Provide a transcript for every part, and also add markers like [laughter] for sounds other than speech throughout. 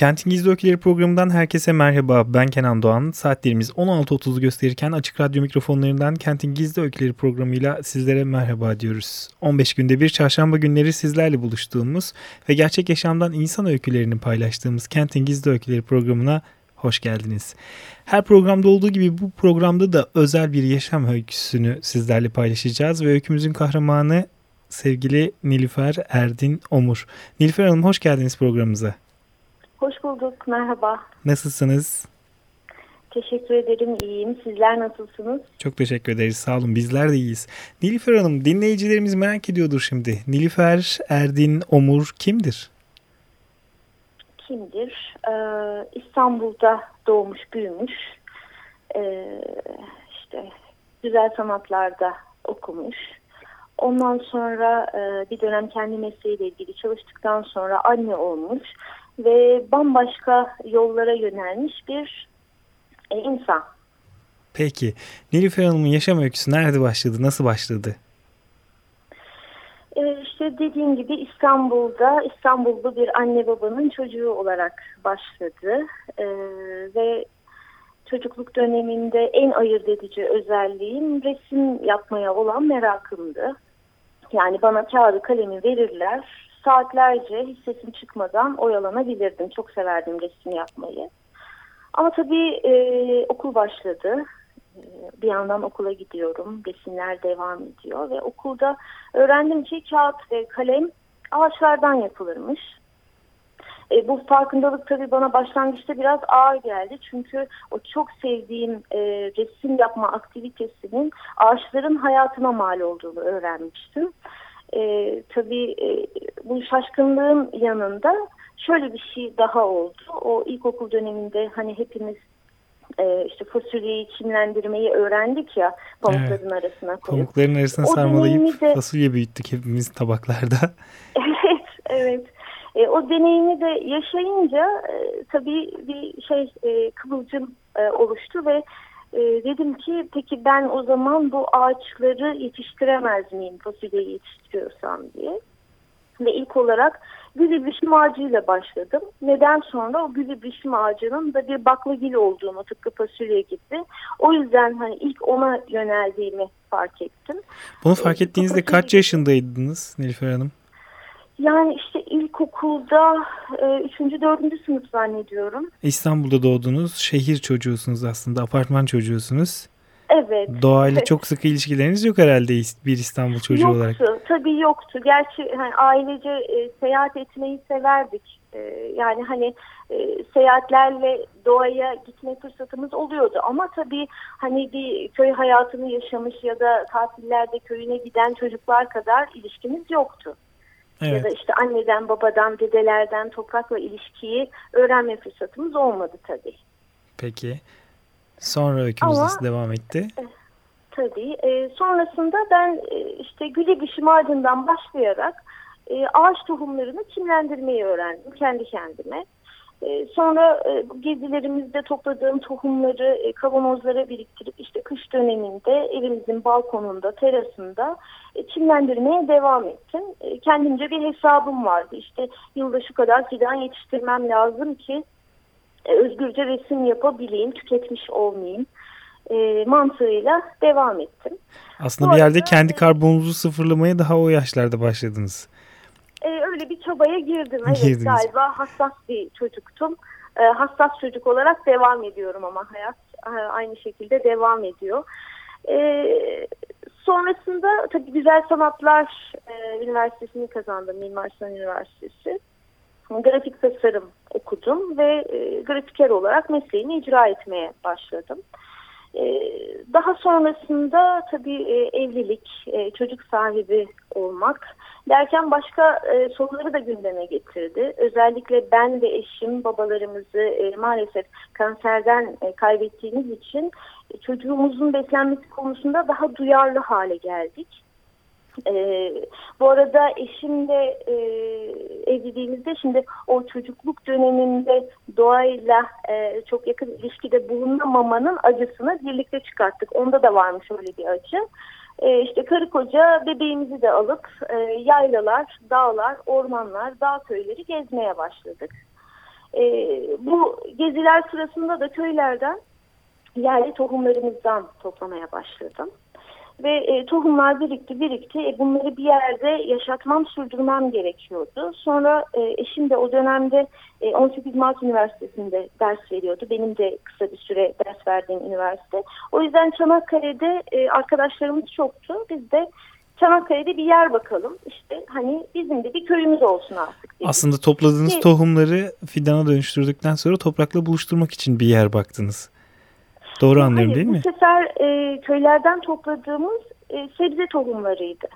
Kentin Gizli Öyküleri programından herkese merhaba. Ben Kenan Doğan. Saatlerimiz 16.30'u gösterirken açık radyo mikrofonlarından Kentin Gizli Öyküleri programıyla sizlere merhaba diyoruz. 15 günde bir çarşamba günleri sizlerle buluştuğumuz ve gerçek yaşamdan insan öykülerini paylaştığımız Kentin Gizli Öyküleri programına hoş geldiniz. Her programda olduğu gibi bu programda da özel bir yaşam öyküsünü sizlerle paylaşacağız ve öykümüzün kahramanı sevgili Nilüfer Erdin Omur. Nilüfer Hanım hoş geldiniz programımıza. Hoş bulduk, merhaba. Nasılsınız? Teşekkür ederim, iyiyim. Sizler nasılsınız? Çok teşekkür ederiz, sağ olun. Bizler de iyiyiz. Nilüfer Hanım, dinleyicilerimiz merak ediyordur şimdi. Nilüfer Erdin Omur kimdir? Kimdir? Ee, İstanbul'da doğmuş, büyümüş. Ee, işte güzel sanatlarda okumuş. Ondan sonra e, bir dönem kendi mesleğiyle ilgili çalıştıktan sonra anne olmuş ve bambaşka yollara yönelmiş bir e, insan. Peki Nilüfer Hanım'ın yaşam öyküsü nerede başladı, nasıl başladı? E, işte dediğim gibi İstanbul'da, İstanbul'da bir anne babanın çocuğu olarak başladı. E, ve çocukluk döneminde en ayırt edici özelliğim resim yapmaya olan merakımdı. Yani bana kağıdı kalemi verirler, saatlerce hiç sesim çıkmadan oyalanabilirdim. Çok severdim resim yapmayı. Ama tabii e, okul başladı. E, bir yandan okula gidiyorum. Resimler devam ediyor ve okulda öğrendim ki kağıt ve kalem ağaçlardan yapılırmış. E, bu farkındalık tabii bana başlangıçta biraz ağır geldi. Çünkü o çok sevdiğim e, resim yapma aktivitesinin ağaçların hayatına mal olduğunu öğrenmiştim e, tabii e, bu şaşkınlığın yanında şöyle bir şey daha oldu. O ilkokul döneminde hani hepimiz e, işte fasulyeyi çimlendirmeyi öğrendik ya pamukların evet. arasına koyup. Pamukların arasına o sarmalayıp de... fasulye büyüttük hepimiz tabaklarda. [laughs] [laughs] evet, evet. E, o deneyimi de yaşayınca e, tabii bir şey e, kıvılcım e, oluştu ve e, dedim ki peki ben o zaman bu ağaçları yetiştiremez miyim fasulyeyi yetiştiriyorsam diye. Ve ilk olarak gül ibrişim ağacıyla başladım. Neden sonra o gül ibrişim ağacının da bir baklagil olduğunu tıpkı fasulye gibi. O yüzden hani ilk ona yöneldiğimi fark ettim. Bunu fark ettiğinizde kaç yaşındaydınız Nilüfer Hanım? Yani işte ilkokulda 3. E, 4. sınıf zannediyorum. İstanbul'da doğdunuz. Şehir çocuğusunuz aslında. Apartman çocuğusunuz. Evet. Doğayla evet. [laughs] çok sıkı ilişkileriniz yok herhalde bir İstanbul çocuğu yoktu, olarak. Yoktu. Tabii yoktu. Gerçi hani ailece e, seyahat etmeyi severdik. E, yani hani e, seyahatlerle doğaya gitme fırsatımız oluyordu. Ama tabii hani bir köy hayatını yaşamış ya da tatillerde köyüne giden çocuklar kadar ilişkimiz yoktu. Evet. Ya da işte anneden, babadan, dedelerden toprakla ilişkiyi öğrenme fırsatımız olmadı tabii. Peki. Sonra öykümüz nasıl devam etti? E, tabii. E, sonrasında ben e, işte güle dişi ardından başlayarak e, ağaç tohumlarını kimlendirmeyi öğrendim kendi kendime. Ee, sonra e, gezilerimizde topladığım tohumları e, kavanozlara biriktirip işte kış döneminde evimizin balkonunda, terasında e, çimlendirmeye devam ettim. Kendimce bir hesabım vardı. İşte yılda şu kadar fidan yetiştirmem lazım ki özgürce resim yapabileyim, tüketmiş olmayayım mantığıyla devam ettim. Aslında Bu bir yerde arada, kendi karbonunuzu sıfırlamaya daha o yaşlarda başladınız e, öyle bir çabaya girdim. Evet Girdiniz. galiba hassas bir çocuktum. E, hassas çocuk olarak devam ediyorum ama hayat e, aynı şekilde devam ediyor. E, sonrasında tabii Güzel Sanatlar e, Üniversitesi'ni kazandım. Mimar Sinan Üniversitesi. Grafik tasarım okudum ve e, grafiker olarak mesleğini icra etmeye başladım. E, daha sonrasında tabii e, evlilik, e, çocuk sahibi olmak derken başka e, soruları da gündeme getirdi. Özellikle ben ve eşim babalarımızı e, maalesef kanserden e, kaybettiğimiz için e, çocuğumuzun beslenmesi konusunda daha duyarlı hale geldik. E, bu arada eşimle e, evliliğimizde şimdi o çocukluk döneminde doğayla e, çok yakın ilişkide bulunamamanın acısını birlikte çıkarttık. Onda da varmış öyle bir acı. E, işte karı koca bebeğimizi de alıp e, yaylalar, dağlar, ormanlar, dağ köyleri gezmeye başladık. E, bu geziler sırasında da köylerden yerli tohumlarımızdan toplamaya başladım. Ve e, tohumlar birikti birikti. E, bunları bir yerde yaşatmam, sürdürmem gerekiyordu. Sonra e, eşim de o dönemde e, 18 Mart Üniversitesi'nde ders veriyordu. Benim de kısa bir süre ders verdiğim üniversite. O yüzden Çanakkale'de e, arkadaşlarımız çoktu. Biz de Çanakkale'de bir yer bakalım. İşte hani bizim de bir köyümüz olsun artık. Dedik. Aslında topladığınız Ki, tohumları fidana dönüştürdükten sonra toprakla buluşturmak için bir yer baktınız. Doğru anlıyorum Hayır, değil mi? Bu sefer e, köylerden topladığımız e, sebze tohumlarıydı.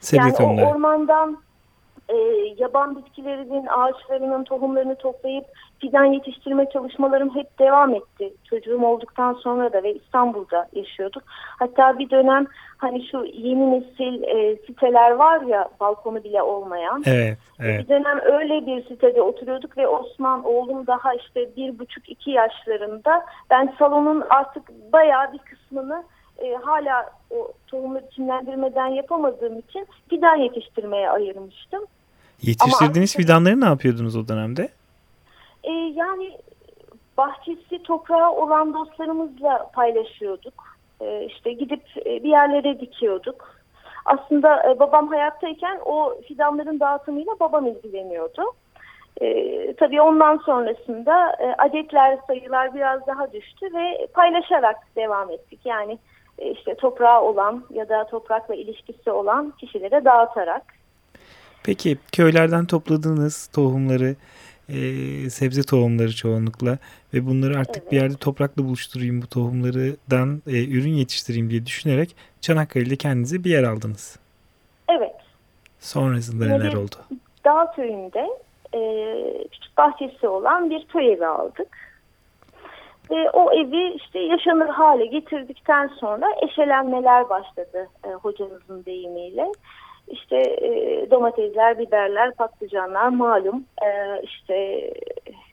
Sebze yani tohumları. o ormandan e, yaban bitkilerinin, ağaçlarının tohumlarını toplayıp fidan yetiştirme çalışmalarım hep devam etti. Çocuğum olduktan sonra da ve İstanbul'da yaşıyorduk. Hatta bir dönem hani şu yeni nesil e, siteler var ya balkonu bile olmayan. Evet, evet. Bir dönem öyle bir sitede oturuyorduk ve Osman oğlum daha işte bir buçuk iki yaşlarında. Ben salonun artık bayağı bir kısmını e, hala o tohumları çimlendirmeden yapamadığım için fidan yetiştirmeye ayırmıştım. Yetiştirdiğiniz Ama, fidanları ne yapıyordunuz o dönemde? E, yani bahçesi toprağı olan dostlarımızla paylaşıyorduk. E, işte gidip e, bir yerlere dikiyorduk. Aslında e, babam hayattayken o fidanların dağıtımıyla babam ilgileniyordu. E, tabii ondan sonrasında e, adetler sayılar biraz daha düştü ve paylaşarak devam ettik. Yani e, işte toprağı olan ya da toprakla ilişkisi olan kişilere dağıtarak. Peki köylerden topladığınız tohumları, e, sebze tohumları çoğunlukla ve bunları artık evet. bir yerde toprakla buluşturayım bu tohumlardan e, ürün yetiştireyim diye düşünerek Çanakkale'de kendinize bir yer aldınız. Evet. Sonrasında Yine neler oldu? Dağ köyünde e, küçük bahçesi olan bir köy evi aldık. Ve o evi işte yaşanır hale getirdikten sonra eşelenmeler başladı e, hocamızın deyimiyle. İşte e, domatesler, biberler, patlıcanlar malum e, işte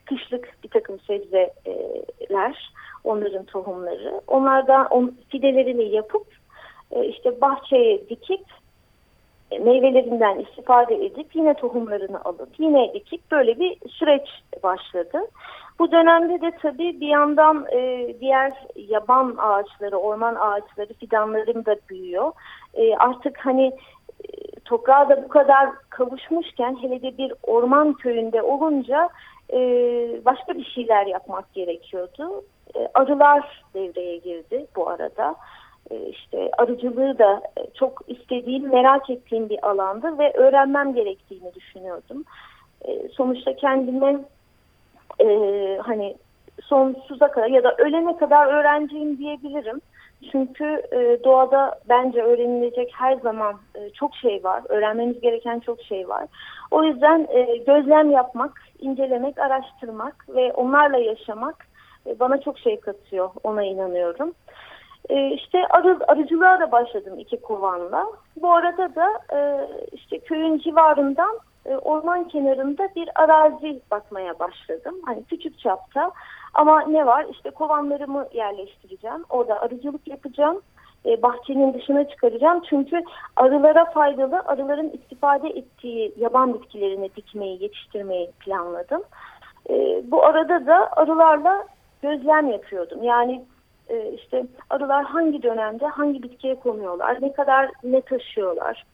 kışlık bir takım sebzeler, onların tohumları. Onlardan on, fidelerini yapıp e, işte bahçeye dikip e, meyvelerinden istifade edip yine tohumlarını alıp yine dikip böyle bir süreç başladı. Bu dönemde de tabii bir yandan e, diğer yaban ağaçları, orman ağaçları, fidanlarım da büyüyor. E, artık hani toprağa da bu kadar kavuşmuşken hele de bir orman köyünde olunca e, başka bir şeyler yapmak gerekiyordu. E, arılar devreye girdi bu arada. E, işte arıcılığı da çok istediğim, merak ettiğim bir alandı ve öğrenmem gerektiğini düşünüyordum. E, sonuçta kendime e, hani sonsuza kadar ya da ölene kadar öğrenciyim diyebilirim. Çünkü e, doğada bence öğrenilecek her zaman e, çok şey var. Öğrenmemiz gereken çok şey var. O yüzden e, gözlem yapmak, incelemek, araştırmak ve onlarla yaşamak e, bana çok şey katıyor. Ona inanıyorum. E, işte arı, arıcılığa da başladım iki kovanla. Bu arada da e, işte köyün civarından e, orman kenarında bir arazi bakmaya başladım. Hani küçük çapta ama ne var işte kovanlarımı yerleştireceğim. Orada arıcılık yapacağım. E, bahçenin dışına çıkaracağım. Çünkü arılara faydalı, arıların istifade ettiği yaban bitkilerini dikmeyi, yetiştirmeyi planladım. E, bu arada da arılarla gözlem yapıyordum. Yani işte arılar hangi dönemde hangi bitkiye konuyorlar, ne kadar ne taşıyorlar,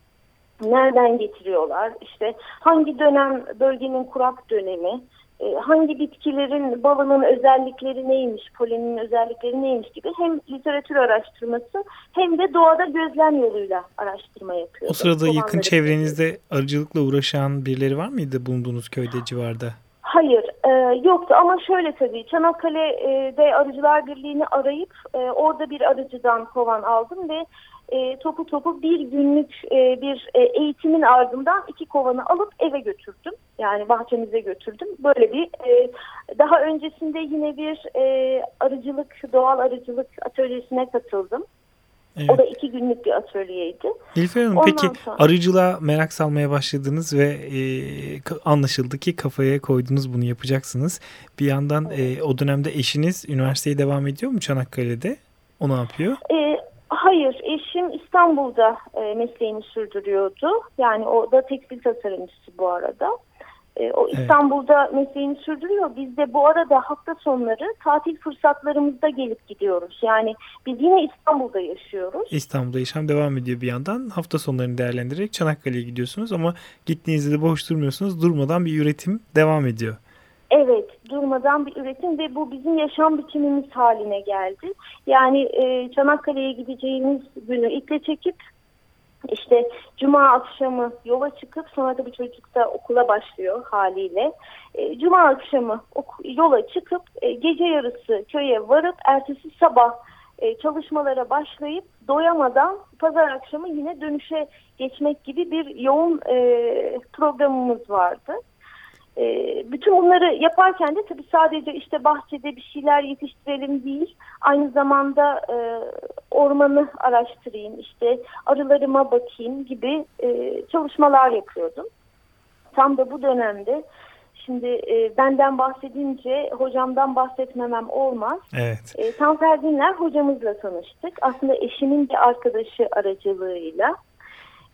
nereden getiriyorlar, işte hangi dönem bölgenin kurak dönemi, e, hangi bitkilerin balının özellikleri neymiş, polenin özellikleri neymiş gibi hem literatür araştırması hem de doğada gözlem yoluyla araştırma yapıyor. O sırada yakın çevrenizde arıcılıkla uğraşan birileri var mıydı bulunduğunuz köyde civarda? Hayır, e, yoktu ama şöyle tabii Çanakkale'de Arıcılar Birliği'ni arayıp e, orada bir arıcıdan kovan aldım ve e, topu topu bir günlük e, bir e, eğitimin ardından iki kovanı alıp eve götürdüm. Yani bahçemize götürdüm. Böyle bir e, daha öncesinde yine bir e, arıcılık, doğal arıcılık atölyesine katıldım. Evet. O da iki günlük bir atölyeydi. İlfer Hanım Ondan peki sonra... arıcılığa merak salmaya başladınız ve e, anlaşıldı ki kafaya koydunuz bunu yapacaksınız. Bir yandan evet. e, o dönemde eşiniz üniversiteye devam ediyor mu Çanakkale'de? O ne yapıyor? E, hayır eşim İstanbul'da e, mesleğini sürdürüyordu. Yani o da tekstil tasarımcısı bu arada. E, o İstanbul'da evet. mesleğini sürdürüyor. Biz de bu arada hafta sonları tatil fırsatlarımızda gelip gidiyoruz. Yani biz yine İstanbul'da yaşıyoruz. İstanbul'da yaşam devam ediyor bir yandan. Hafta sonlarını değerlendirerek Çanakkale'ye gidiyorsunuz ama gittiğinizde de boş durmuyorsunuz. Durmadan bir üretim devam ediyor. Evet, durmadan bir üretim ve bu bizim yaşam biçimimiz haline geldi. Yani e, Çanakkale'ye gideceğimiz günü iple çekip işte cuma akşamı yola çıkıp sonra da bu çocuk da okula başlıyor haliyle. E, cuma akşamı yola çıkıp e, gece yarısı köye varıp ertesi sabah e, çalışmalara başlayıp doyamadan pazar akşamı yine dönüşe geçmek gibi bir yoğun e, programımız vardı. E, bütün bunları yaparken de tabii sadece işte bahçede bir şeyler yetiştirelim değil, aynı zamanda e, ormanı araştırayım, işte arılarıma bakayım gibi e, çalışmalar yapıyordum. Tam da bu dönemde Şimdi e, benden bahsedince hocamdan bahsetmemem olmaz. Evet. E, Tanfer Dinler hocamızla tanıştık. Aslında eşimin bir arkadaşı aracılığıyla.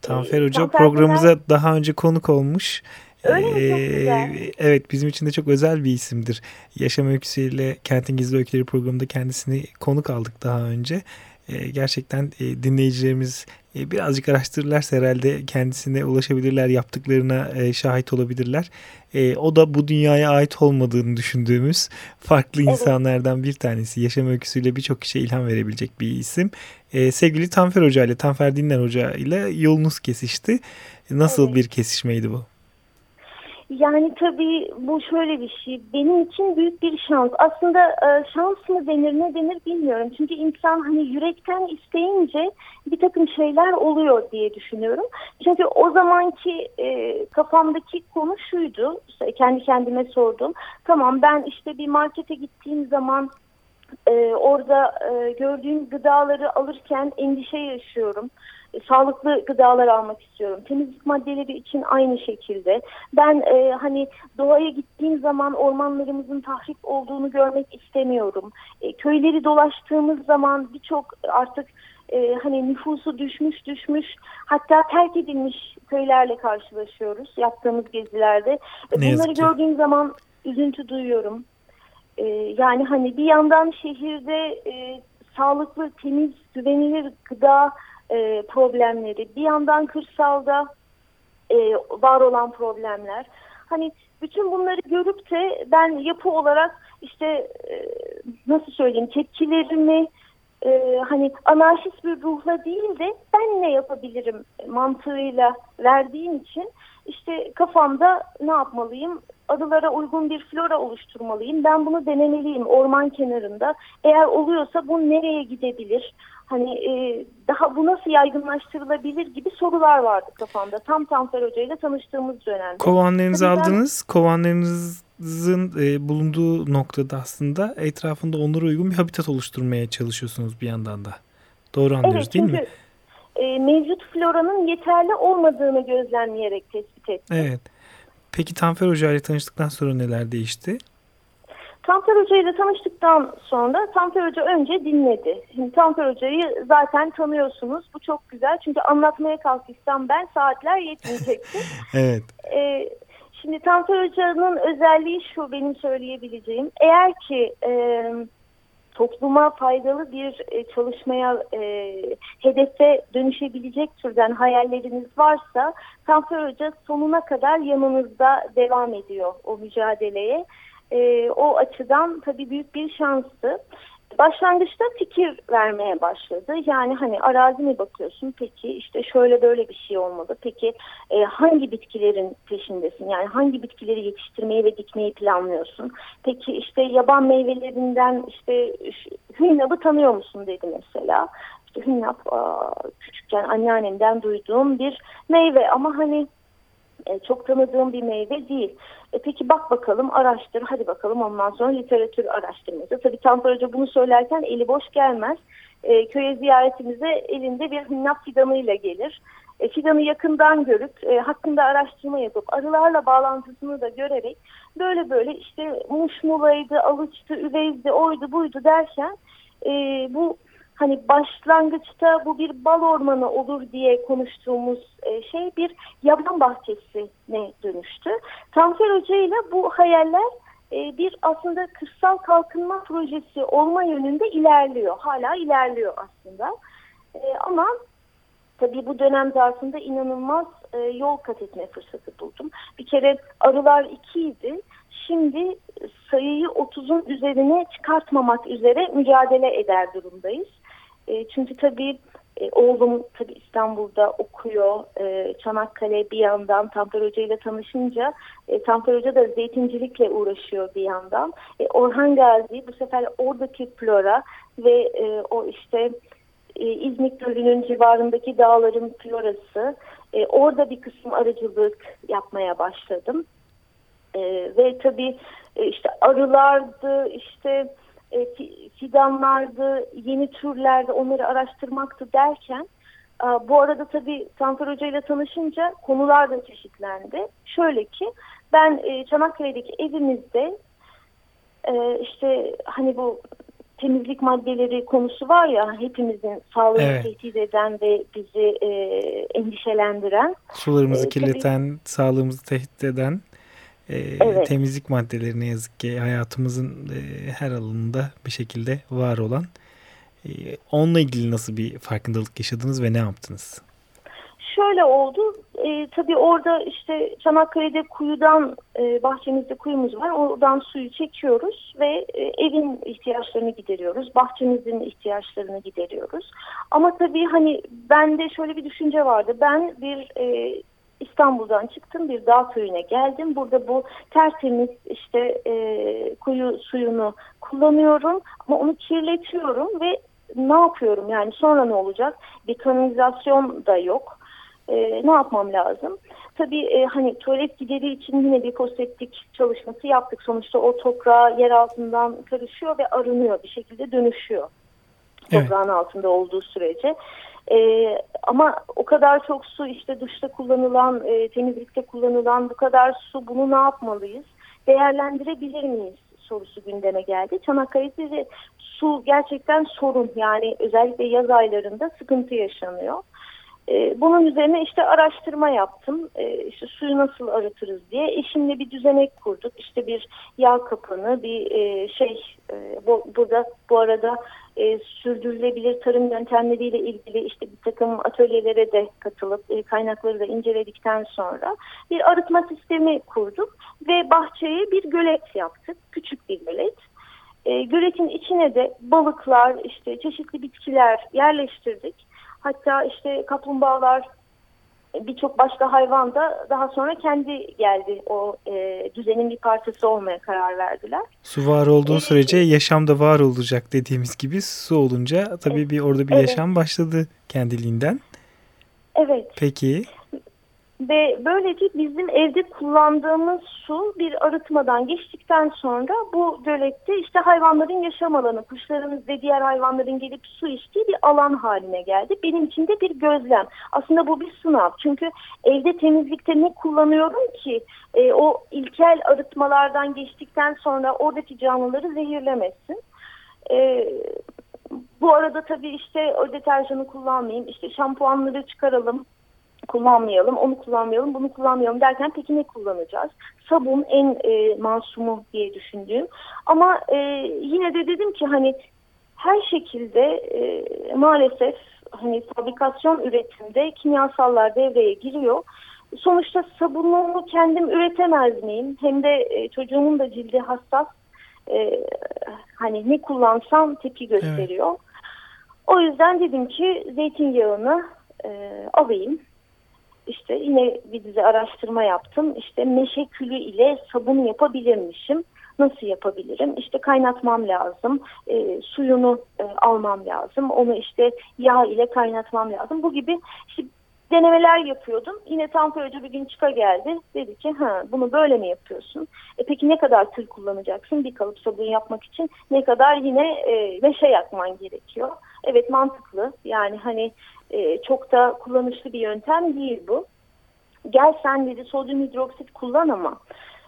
Tanfer Hoca Tanfer programımıza Dinler... daha önce konuk olmuş. Öyle mi? Çok güzel. Evet bizim için de çok özel bir isimdir. Yaşam öyküsüyle Kentin Gizli Öyküleri programında kendisini konuk aldık daha önce. Gerçekten dinleyicilerimiz birazcık araştırırlarsa herhalde kendisine ulaşabilirler, yaptıklarına şahit olabilirler. O da bu dünyaya ait olmadığını düşündüğümüz farklı evet. insanlardan bir tanesi. Yaşam öyküsüyle birçok kişiye ilham verebilecek bir isim. Sevgili Tanfer Hoca ile, Tanfer Dinler Hoca ile yolunuz kesişti. Nasıl evet. bir kesişmeydi bu? Yani tabii bu şöyle bir şey. Benim için büyük bir şans. Aslında e, şans mı denir ne denir bilmiyorum. Çünkü insan hani yürekten isteyince bir takım şeyler oluyor diye düşünüyorum. Çünkü o zamanki e, kafamdaki konu şuydu. İşte kendi kendime sordum. Tamam ben işte bir markete gittiğim zaman e, orada e, gördüğüm gıdaları alırken endişe yaşıyorum e, sağlıklı gıdalar almak istiyorum. Temizlik maddeleri için aynı şekilde. Ben e, hani doğaya gittiğim zaman ormanlarımızın tahrip olduğunu görmek istemiyorum. E, köyleri dolaştığımız zaman birçok artık e, hani nüfusu düşmüş düşmüş hatta terk edilmiş köylerle karşılaşıyoruz yaptığımız gezilerde. E, bunları gördüğüm zaman üzüntü duyuyorum. E, yani hani bir yandan şehirde e, sağlıklı, temiz, güvenilir gıda e, problemleri, bir yandan kırsalda e, var olan problemler. Hani bütün bunları görüp de ben yapı olarak işte e, nasıl söyleyeyim tepkilerimi e, hani anarşist bir ruhla değil de ben ne yapabilirim mantığıyla verdiğim için işte kafamda ne yapmalıyım arılara uygun bir flora oluşturmalıyım. Ben bunu denemeliyim orman kenarında. Eğer oluyorsa bu nereye gidebilir? Hani e, daha bu nasıl yaygınlaştırılabilir gibi sorular vardı kafamda. Tam Tanfer Hoca ile tanıştığımız dönemde. Kovanlarınızı Tabii aldınız. Ben, Kovanlarınızın e, bulunduğu noktada aslında etrafında onlara uygun bir habitat oluşturmaya çalışıyorsunuz bir yandan da. Doğru anlıyoruz evet, değil mi? E, mevcut floranın yeterli olmadığını gözlemleyerek tespit ettim. Evet. Peki Tanfer Hoca ile tanıştıktan sonra neler değişti? Tanfer Hoca ile tanıştıktan sonra Tanfer Hoca önce dinledi. Şimdi Tanfer Hoca'yı zaten tanıyorsunuz. Bu çok güzel çünkü anlatmaya kalkışsam ben saatler yetmeyecekti. [laughs] evet. Ee, şimdi Tanfer Hoca'nın özelliği şu benim söyleyebileceğim. Eğer ki e, topluma faydalı bir e, çalışmaya e, hedefe dönüşebilecek türden hayalleriniz varsa Tanfer Hoca sonuna kadar yanınızda devam ediyor o mücadeleye. E, o açıdan tabii büyük bir şanstı. Başlangıçta fikir vermeye başladı. Yani hani arazi mi bakıyorsun? Peki işte şöyle böyle bir şey olmalı. Peki e, hangi bitkilerin peşindesin? Yani hangi bitkileri yetiştirmeyi ve dikmeyi planlıyorsun? Peki işte yaban meyvelerinden işte hünnabı tanıyor musun dedi mesela. İşte hünnap küçükken anneannemden duyduğum bir meyve ama hani e, çok tanıdığım bir meyve değil. E, peki bak bakalım araştır hadi bakalım ondan sonra literatür araştırması. Tabii Tanpar Hoca bunu söylerken eli boş gelmez. E, köye ziyaretimize elinde bir hünnap fidanıyla gelir. E, fidanı yakından görüp e, hakkında araştırma yapıp arılarla bağlantısını da görerek böyle böyle işte muşmulaydı, alıçtı, üvezdi, oydu buydu derken e, bu hani başlangıçta bu bir bal ormanı olur diye konuştuğumuz e, şey bir yaban bahçesine dönüştü. Tanfer Hoca ile bu hayaller e, bir aslında kırsal kalkınma projesi olma yönünde ilerliyor. Hala ilerliyor aslında. E, ama tabii bu dönem zarfında inanılmaz yol kat etme fırsatı buldum. Bir kere arılar ikiydi. Şimdi sayıyı 30'un üzerine çıkartmamak üzere mücadele eder durumdayız. E, çünkü tabii e, oğlum tabii İstanbul'da okuyor. E, Çanakkale bir yandan Tampere Hoca ile tanışınca e, Tampere Hoca da zeytincilikle uğraşıyor bir yandan. E, Orhan Gazi bu sefer oradaki flora ve e, o işte e, İzmit Gölü'nün civarındaki dağların florası. E, orada bir kısım arıcılık yapmaya başladım. E, ve tabii e, işte arılardı, işte e, fidanlardı, yeni türlerdi onları araştırmaktı derken e, bu arada tabii Sanfer Hoca ile tanışınca konular da çeşitlendi. Şöyle ki ben e, Çanakkale'deki evimizde e, işte hani bu temizlik maddeleri konusu var ya hepimizin sağlığını evet. tehdit eden ve bizi e, endişelendiren. Sularımızı e, kirleten, tabii, sağlığımızı tehdit eden e, evet. temizlik maddeleri ne yazık ki hayatımızın e, her alanında bir şekilde var olan. E, onunla ilgili nasıl bir farkındalık yaşadınız ve ne yaptınız? Şöyle oldu. E, tabii orada işte Çanakkale'de kuyudan e, bahçemizde kuyumuz var. Oradan suyu çekiyoruz ve e, evin ihtiyaçlarını gideriyoruz. Bahçemizin ihtiyaçlarını gideriyoruz. Ama tabii hani bende şöyle bir düşünce vardı. Ben bir e, İstanbul'dan çıktım bir dağ köyüne geldim. Burada bu tertemiz işte e, kuyu suyunu kullanıyorum ama onu kirletiyorum ve ne yapıyorum yani sonra ne olacak? Bir kanalizasyon da yok. E, ne yapmam lazım? Tabii e, hani tuvalet gideri için yine bir foseptik çalışması yaptık. Sonuçta o toprağa yer altından karışıyor ve arınıyor bir şekilde dönüşüyor. Toprağın evet. altında olduğu sürece. E, ama o kadar çok su işte duşta kullanılan, e, temizlikte kullanılan bu kadar su bunu ne yapmalıyız? Değerlendirebilir miyiz? sorusu gündeme geldi. Çanakkale'de de su gerçekten sorun yani özellikle yaz aylarında sıkıntı yaşanıyor. E, bunun üzerine işte araştırma yaptım. E, işte suyu nasıl arıtırız diye. Eşimle bir düzenek kurduk. İşte bir yağ kapanı, bir e, şey e, bu, burada bu arada e, sürdürülebilir tarım yöntemleriyle ilgili işte bir takım atölyelere de katılıp e, kaynakları da inceledikten sonra bir arıtma sistemi kurduk ve bahçeye bir gölet yaptık. Küçük bir gölet. E, göletin içine de balıklar, işte çeşitli bitkiler yerleştirdik Hatta işte kaplumbağalar birçok başka hayvan da daha sonra kendi geldi o e, düzenin bir parçası olmaya karar verdiler. Su var olduğu evet. sürece yaşam da var olacak dediğimiz gibi su olunca tabii evet. bir orada bir evet. yaşam başladı kendiliğinden. Evet. Peki. Ve böylece bizim evde kullandığımız su bir arıtmadan geçtikten sonra bu gölette işte hayvanların yaşam alanı, kuşların ve diğer hayvanların gelip su içtiği bir alan haline geldi. Benim için de bir gözlem. Aslında bu bir sınav. Çünkü evde temizlikte ne kullanıyorum ki e, o ilkel arıtmalardan geçtikten sonra oradaki canlıları zehirlemesin. E, bu arada tabii işte o deterjanı kullanmayayım, işte şampuanları çıkaralım, kullanmayalım, onu kullanmayalım, bunu kullanmayalım derken peki ne kullanacağız? Sabun en e, masumu diye düşündüğüm. Ama e, yine de dedim ki hani her şekilde e, maalesef hani fabrikasyon üretimde kimyasallar devreye giriyor. Sonuçta sabunumu kendim üretemez miyim? Hem de e, çocuğumun da cildi hassas. e, hani ne kullansam tepki gösteriyor. Evet. O yüzden dedim ki zeytinyağını e, alayım. İşte yine bir dizi araştırma yaptım. İşte meşe külü ile sabun yapabilirmişim. Nasıl yapabilirim? İşte kaynatmam lazım. E, suyunu e, almam lazım. Onu işte yağ ile kaynatmam lazım. Bu gibi işte denemeler yapıyordum. Yine tampörcü bir gün çıka geldi. Dedi ki ha bunu böyle mi yapıyorsun? E peki ne kadar tül kullanacaksın bir kalıp sabun yapmak için? Ne kadar yine e, meşe yakman gerekiyor? Evet mantıklı. Yani hani e, çok da kullanışlı bir yöntem değil bu. Gel sen dedi sodyum hidroksit kullan ama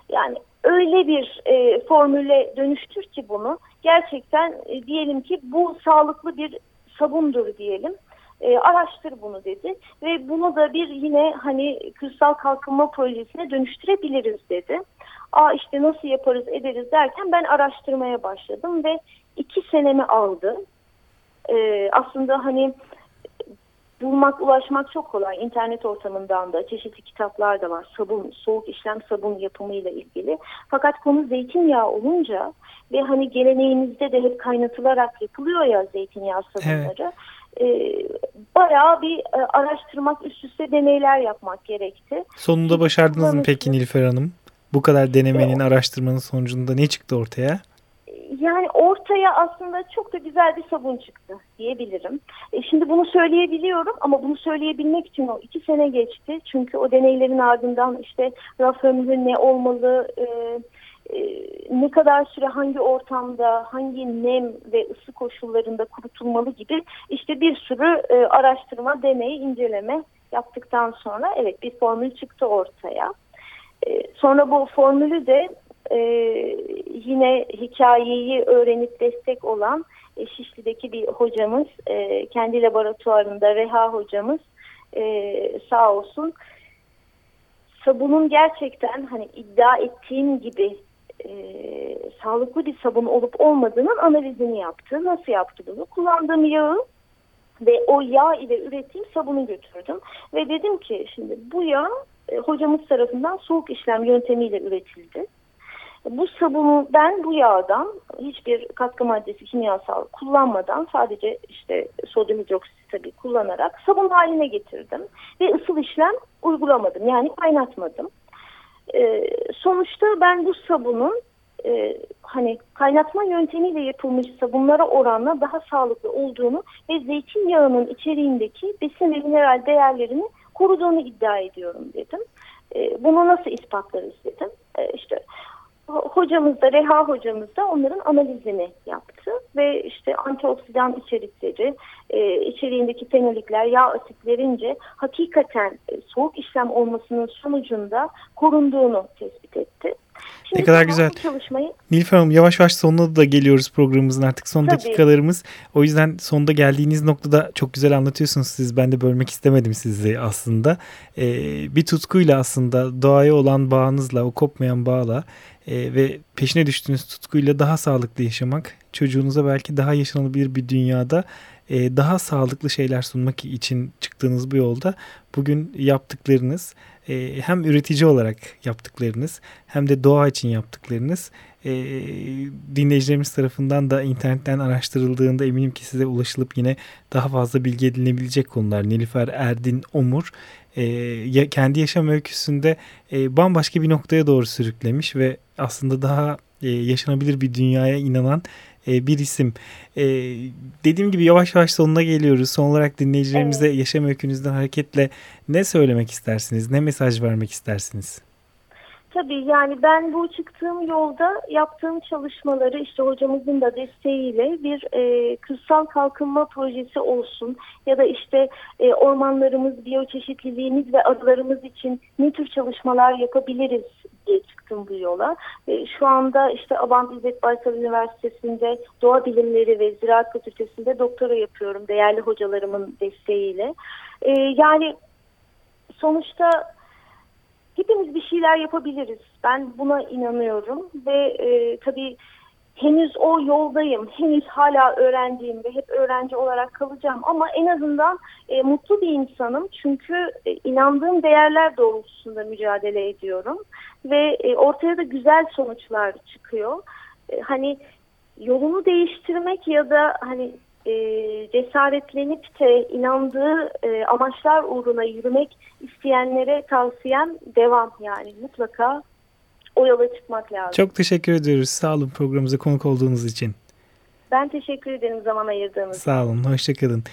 yani öyle bir e, formüle dönüştür ki bunu gerçekten e, diyelim ki bu sağlıklı bir sabundur diyelim. E, araştır bunu dedi ve bunu da bir yine hani kırsal kalkınma projesine dönüştürebiliriz dedi. Aa işte nasıl yaparız ederiz derken ben araştırmaya başladım ve iki senemi aldı. E, aslında hani bulmak, ulaşmak çok kolay. İnternet ortamından da çeşitli kitaplar da var. Sabun, soğuk işlem sabun yapımıyla ilgili. Fakat konu zeytinyağı olunca ve hani geleneğimizde de hep kaynatılarak yapılıyor ya zeytinyağı sabunları. Evet. E, bayağı bir e, araştırmak, üst üste deneyler yapmak gerekti. Sonunda başardınız mı peki Nilüfer Hanım? Bu kadar denemenin, araştırmanın sonucunda ne çıktı ortaya? Yani ortaya aslında çok da güzel bir sabun çıktı diyebilirim. E şimdi bunu söyleyebiliyorum ama bunu söyleyebilmek için o iki sene geçti. Çünkü o deneylerin ardından işte raf ömrü ne olmalı, e, e, ne kadar süre hangi ortamda, hangi nem ve ısı koşullarında kurutulmalı gibi işte bir sürü e, araştırma, deney, inceleme yaptıktan sonra evet bir formül çıktı ortaya. E, sonra bu formülü de e, yine hikayeyi öğrenip destek olan e, Şişli'deki bir hocamız, e, kendi laboratuvarında Reha hocamız e, sağ olsun. Sabunun gerçekten hani iddia ettiğim gibi e, sağlıklı bir sabun olup olmadığının analizini yaptı. Nasıl yaptı bunu? Kullandığım yağı ve o yağ ile ürettiğim sabunu götürdüm. Ve dedim ki şimdi bu yağ e, hocamız tarafından soğuk işlem yöntemiyle üretildi. Bu sabunu ben bu yağdan hiçbir katkı maddesi kimyasal kullanmadan sadece işte sodyum hidroksit tabii kullanarak sabun haline getirdim. Ve ısıl işlem uygulamadım yani kaynatmadım. Ee, sonuçta ben bu sabunun e, hani kaynatma yöntemiyle yapılmış sabunlara oranla daha sağlıklı olduğunu ve zeytinyağının içeriğindeki besin ve mineral değerlerini koruduğunu iddia ediyorum dedim. E, bunu nasıl ispatlarız dedim. E, işte hocamız da Reha hocamız da onların analizini yaptı ve işte antioksidan içerikleri, e, içeriğindeki fenolikler, yağ asitlerince hakikaten e, soğuk işlem olmasının sonucunda korunduğunu tespit etti. Şimdi ne kadar güzel. Çalışmayı... Nilüfer Hanım yavaş yavaş sonuna da geliyoruz programımızın artık son Tabii. dakikalarımız. O yüzden sonunda geldiğiniz noktada çok güzel anlatıyorsunuz siz. Ben de bölmek istemedim sizi aslında. Ee, bir tutkuyla aslında doğaya olan bağınızla, o kopmayan bağla e, ve peşine düştüğünüz tutkuyla daha sağlıklı yaşamak, çocuğunuza belki daha yaşanabilir bir dünyada e, daha sağlıklı şeyler sunmak için çıktığınız bu yolda bugün yaptıklarınız e, hem üretici olarak yaptıklarınız hem de doğa için yaptıklarınız e, dinleyicilerimiz tarafından da internetten araştırıldığında eminim ki size ulaşılıp yine daha fazla bilgi edinebilecek konular. Nilüfer Erdin Omur e, kendi yaşam öyküsünde e, bambaşka bir noktaya doğru sürüklemiş ve aslında daha e, yaşanabilir bir dünyaya inanan e, bir isim. E, dediğim gibi yavaş yavaş sonuna geliyoruz. Son olarak dinleyicilerimize evet. yaşam öykünüzden hareketle ne söylemek istersiniz? Ne mesaj vermek istersiniz? Tabii yani ben bu çıktığım yolda yaptığım çalışmaları işte hocamızın da desteğiyle bir e, kırsal kalkınma projesi olsun ya da işte e, ormanlarımız, biyoçeşitliliğimiz ve arılarımız için ne tür çalışmalar yapabiliriz diye çıktım bu yola. E, şu anda işte Abant İzzet Baysal Üniversitesi'nde Doğa Bilimleri ve Ziraat Fakültesi'nde doktora yapıyorum değerli hocalarımın desteğiyle. E, yani sonuçta hepimiz bir şeyler yapabiliriz. Ben buna inanıyorum ve e, tabii henüz o yoldayım. Henüz hala öğrenciyim ve hep öğrenci olarak kalacağım. Ama en azından e, mutlu bir insanım. Çünkü e, inandığım değerler doğrultusunda mücadele ediyorum. Ve e, ortaya da güzel sonuçlar çıkıyor. e, hani yolunu değiştirmek ya da hani e, cesaretlenip de inandığı e, amaçlar uğruna yürümek isteyenlere tavsiyem devam yani mutlaka o yola çıkmak lazım. Çok teşekkür ediyoruz. Sağ olun programımıza konuk olduğunuz için. Ben teşekkür ederim zaman ayırdığınız için. Sağ olun, hoşçakalın.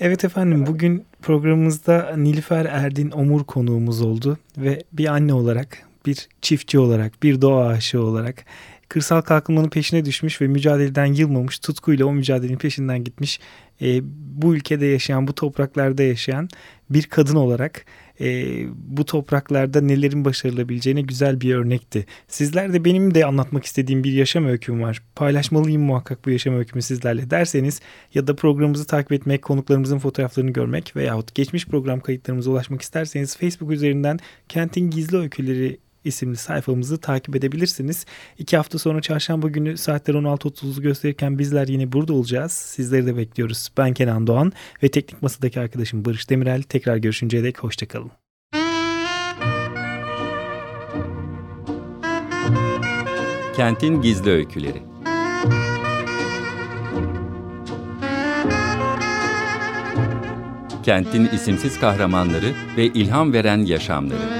Evet efendim bugün programımızda Nilüfer Erdin Omur konuğumuz oldu ve bir anne olarak, bir çiftçi olarak, bir doğa aşığı olarak kırsal kalkınmanın peşine düşmüş ve mücadeleden yılmamış, tutkuyla o mücadelenin peşinden gitmiş, e, bu ülkede yaşayan, bu topraklarda yaşayan bir kadın olarak e, bu topraklarda nelerin başarılabileceğine güzel bir örnekti. Sizler de benim de anlatmak istediğim bir yaşam öyküm var. Paylaşmalıyım muhakkak bu yaşam öykümü sizlerle derseniz ya da programımızı takip etmek, konuklarımızın fotoğraflarını görmek veyahut geçmiş program kayıtlarımıza ulaşmak isterseniz Facebook üzerinden Kentin Gizli Öyküleri isimli sayfamızı takip edebilirsiniz. İki hafta sonra çarşamba günü saatler 16.30'u gösterirken bizler yine burada olacağız. Sizleri de bekliyoruz. Ben Kenan Doğan ve teknik masadaki arkadaşım Barış Demirel. Tekrar görüşünceye dek hoşçakalın. Kentin Gizli Öyküleri Kentin isimsiz kahramanları ve ilham veren yaşamları.